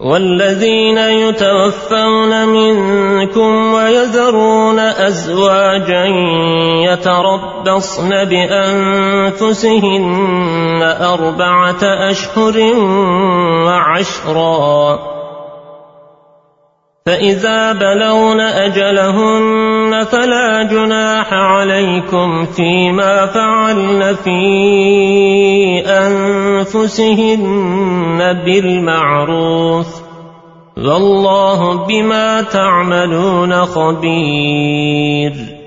والذين يتوفون منكم ويذرون أزواجا يتربصن بأنفسهن أربعة أشهر وعشرا. فإذا بلون أجلهن فلا جناح عليكم فيما فعلن في أنفسهن بالمعروف والله بما تعملون خبير